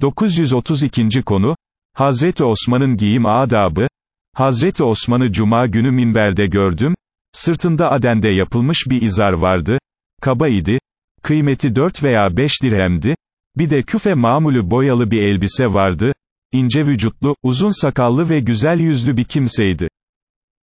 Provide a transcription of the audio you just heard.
932. konu, Hazreti Osman'ın giyim adabı, Hazreti Osman'ı cuma günü minberde gördüm, sırtında Aden'de yapılmış bir izar vardı, kaba idi, kıymeti 4 veya 5 dirhemdi, bir de küfe mamulü boyalı bir elbise vardı, ince vücutlu, uzun sakallı ve güzel yüzlü bir kimseydi.